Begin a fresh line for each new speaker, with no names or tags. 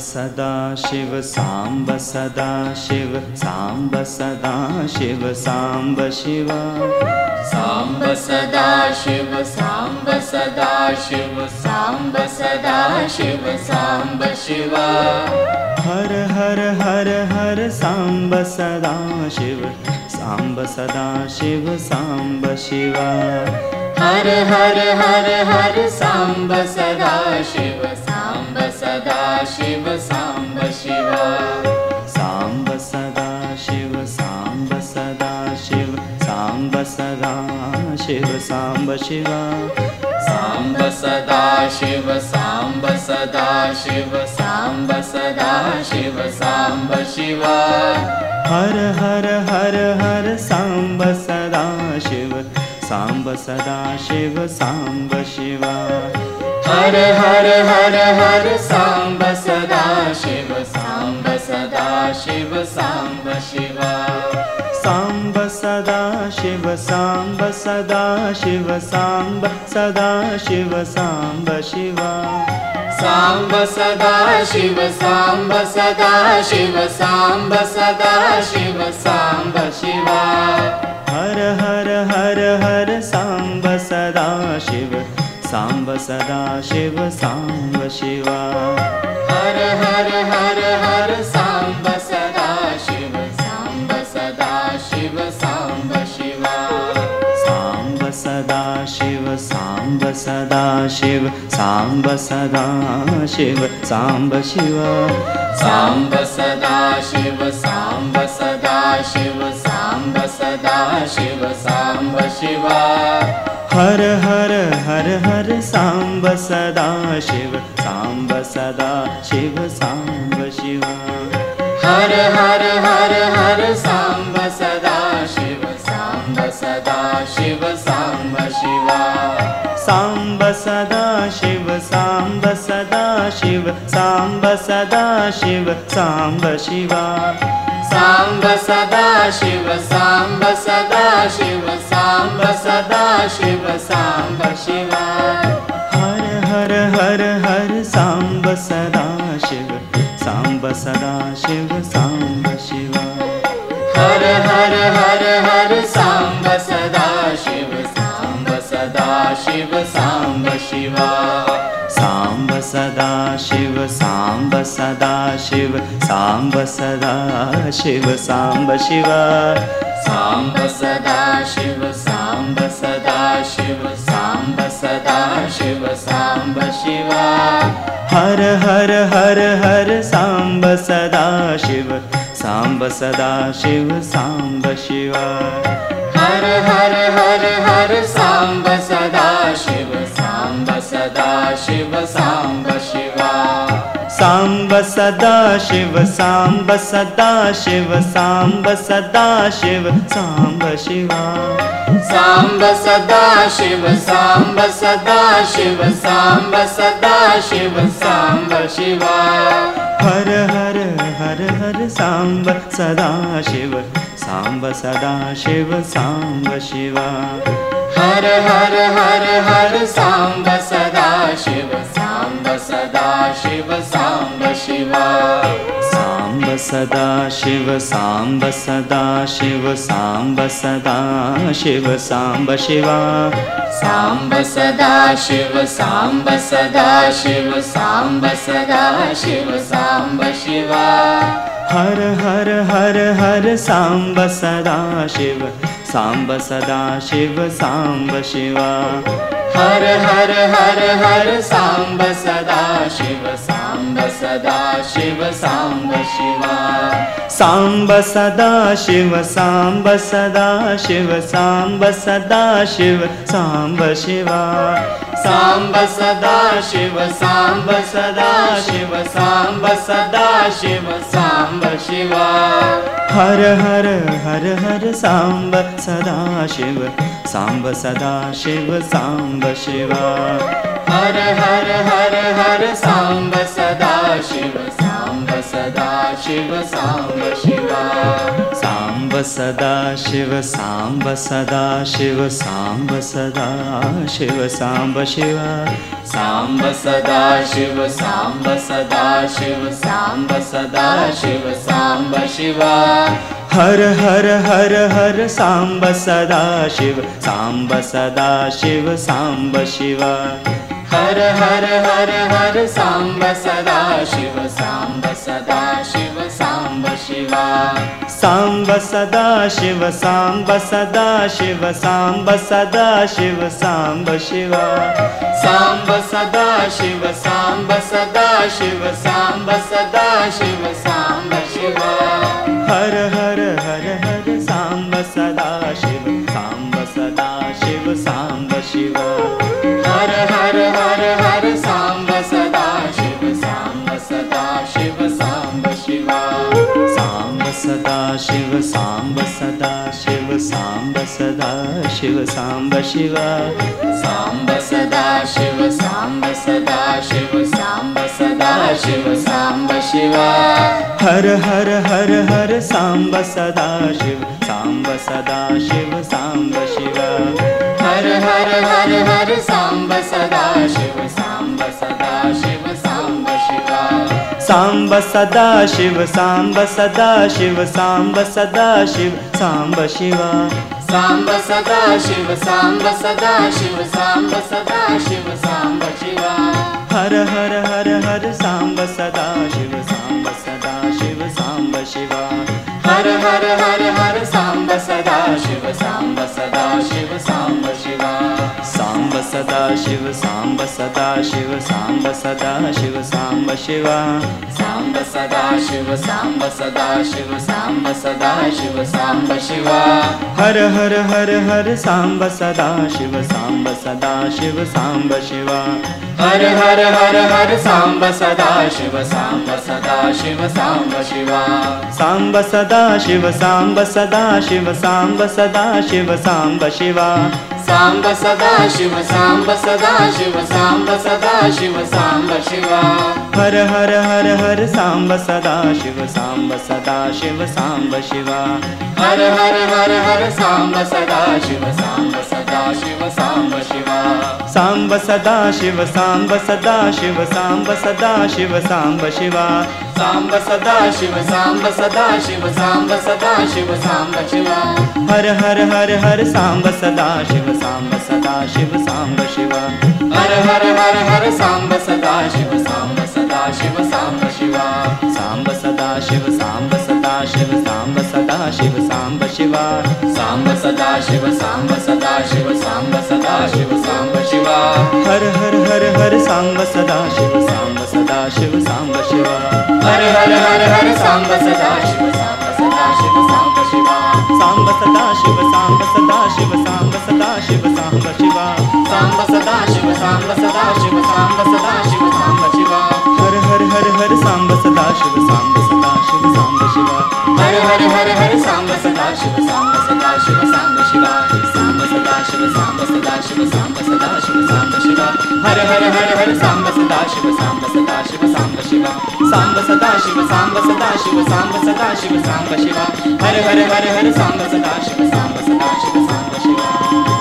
सदा शिव साम्ब सदा शिव साम्ब सदा शिव साम्ब शिव।
साम्ब सदा शिव साम्ब सदा शिव साम्ब सदा शिव साम्ब शिव।
हर हर हर हर साम्ब सदा शिव साम्ब सदा शिव साम्ब शिव।
हर हर हर हर साम्ब सदा शिव साम्ब शिव। साम्ब
सदा शिव साम्ब सदा शिव। साम्ब सदा शिव साम्ब शिव।
साम्ब सदा शिव साम्ब सदा शिव। साम्ब सदा शिव साम्ब शिव।
हर हर हर हर साम्ब सदा शिव। साम्ब सदा शिव साम्ब शिव
हर हर हर हर साम्ब सदा शिव साम्ब सदा शिव साम्ब शिव।
साम्ब सदा शिव साम्ब सदा शिव साम्ब सदा शिव साम्ब शिव।
साम्ब सदा शिव साम्ब सदा शिव साम्ब सदा शिव साम्ब
साम्ब सदा शिव साम्ब शिव।
हर हर हर हर साम्ब सदा शिव। साम्ब सदा शिव साम्ब शिव।
साम्ब सदा शिव साम्ब सदा शिव। साम्ब सदा शिव साम्ब शिव।
साम्ब सदा शिव साम्ब सदा शिव साम्ब सदा शिव साम्ब शिव
हर हर हर हर साम्ब सदा शिव साम्ब सदा शिव साम्ब शिव।
हर हर हर हर साम्ब सदा शिव साम्ब सदा शिव साम्ब शिव।
साम्ब सदा शिव साम्ब सदा शिव साम्ब सदा शिव साम्ब शिव।
साम्ब सदा शिव साम्ब सदा शिव साम्ब सदा शिव साम्ब शिव।
हर हर हर हर साम्ब सदा शिव साम्ब सदा शिव साम्ब शिव।
हर हर हर हर साम्ब सदा शिव साम्ब सदा शिव साम्ब शिव।
साम्ब सदा शिव साम्ब सदा शिव साम्ब सदा शिव साम्ब शिव।
साम्ब सदा शिव साम्ब सदा शिव साम्ब सदा शिव साम्ब शिव।
हर हर हर हर साम्ब सदा शिव साम्ब सदा शिव साम्ब शिव।
हर हर हर हर साम्ब सदा शिव साम्ब सदा शिव साम्ब शिव
साम्ब सदा शिव साम्ब सदा शिव साम्ब सदा शिव साम्ब शिव।
साम्ब सदा शिव साम्ब सदा शिव साम्ब सदा शिव साम्ब शिव।
हर हर हर हर साम्ब सदा शिव साम्ब सदा शिव साम्ब शिव।
हर हर हर हर साम्ब सदा शिव साम्ब सदा शिव साम्ब शिव।
साम्ब सदा शिव साम्ब सदा शिव साम्ब सदा शिव साम्ब शिव।
साम्ब सदा शिव साम्ब सदा शिव साम्ब सदा शिव साम्ब शिव।
हर हर हर हर साम्ब सदा शिव साम्ब सदा शिव साम्ब शिव
हर हर हर हर साम्ब सदा शिव साम्ब सदा शिव साम्ब शिव।
साम्ब सदा शिव साम्ब सदा शिव साम्ब सदा शिव साम्ब शिव
साम्ब सदा शिव साम्ब सदा शिव साम्ब सदा शिव साम्ब शिव।
हर हर हर हर साम्ब सदा शिव साम्ब सदा शिव साम्ब शिव।
हर हर हर हर साम्ब सदा शिव साम्ब शिवा साम्ब
सदा शिव साम्ब सदा शिव साम्ब सदा शिव साम्ब शिवा
साम्ब सदा शिव साम्ब सदा शिव साम्ब सदा शिव साम्ब शिवा
हर हर हर हर साम्ब सदा शिव साम्ब सदा शिव साम्ब शिवा
हर हर हर हर साम्ब सदा शिव साम्ब सदा शिव शिवा।
साम्ब सदा शिव साम्ब सदा शिव साम्ब सदा शिव साम्ब शिवा।
साम्ब सदा शिव साम्ब सदा शिव साम्ब सदा शिव साम्ब शिवा।
हर हर हर शिव साम्ब सदा शिव साम्ब
सदा शिव साम्ब शिवा। साम्ब
सदा शिव साम्ब सदा शिव साम्ब सदा शिव साम्ब शिवा। हर हर हर हर साम्ब सदा शिव साम्ब सदा शिव साम्ब शिवा।
हर हर हर हर साम्ब सदा शिव साम्ब सदा शिव साम्ब
सदा शिव साम्ब सदा शिव साम्ब शिवा साम्ब
सदा शिव साम्ब सदा शिव साम्ब सदा शिव साम्ब शिवा
हर हर हर हर साम्ब सदा शिव साम्ब सदा शिव साम्ब शिवा
हर हर हर हर साम्ब सदा शिव साम्ब सदा शिव साम्ब शिवा
साम्ब सदा शिव साम्ब सदा शिव साम्ब सदा शिव साम्ब शिवा
साम्ब सदा शिव साम्ब सदा शिव साम्ब सदा शिव साम्ब शिवा
हर हर हर हर साम्ब सदा शिव साम्ब सदा शिव साम्ब शिवा
हर हर हर हर साम्ब सदा शिव साम्ब सदा शिव साम्ब शिवा
साम्ब सदा शिव साम्ब सदा शिव साम्ब सदा शिव साम्ब शिवा
साम्ब सदा शिव साम्ब सदा शिव साम्ब सदा शिव साम्ब शिवा।
हर हर हर हर साम्ब सदा शिव साम्ब सदा शिव साम्ब शिवा।
हर हर हर हर साम्ब सदा शिव साम्ब सदा शिव साम्ब शिवा
साम्ब सदा शिव साम्ब सदा शिव साम्ब सदा शिव साम्ब शिवा
साम्ब सदा शिव साम्ब सदा शिव साम्ब सदा शिव साम्ब शिवा
हर हर हर हर साम्ब सदा शिव साम्ब सदा शिव साम्ब शिवा
हर हर हर हर साम्ब सदा शिव साम्ब सदा शिव साम्ब शिवा
साम्ब सदा शिव साम्ब सदा शिव साम्ब शिव साम्ब शिवा
साम्ब सदा शिव साम्ब सदा शिव साम्ब सदा शिव साम्ब शिवा
हर हर हर हर साम्ब सदा शिव साम्ब सदा शिव साम्ब शिवा
हर हर हर हर साम्ब सदा शिव साम्ब सदा शिव साम्ब शिवा
साम्ब सदा शिव साम्ब सदा शिव साम्ब सदा शिव साम्ब शिवा
शिव साम्ब शिवा साम्ब सदा शिव साम्ब सदा शिव साम्ब सदा शिव साम्ब शिवा हर हर हर हर साम्ब सदा शिव साम्ब सदा शिव साम्ब शिवा साम्ब सदा शिव साम्ब सदा शिव साम्ब सदा शिव साम्ब शिवा हर हर हर हर साम्ब सदा शिव साम्ब सदा शिव साम्ब शिवा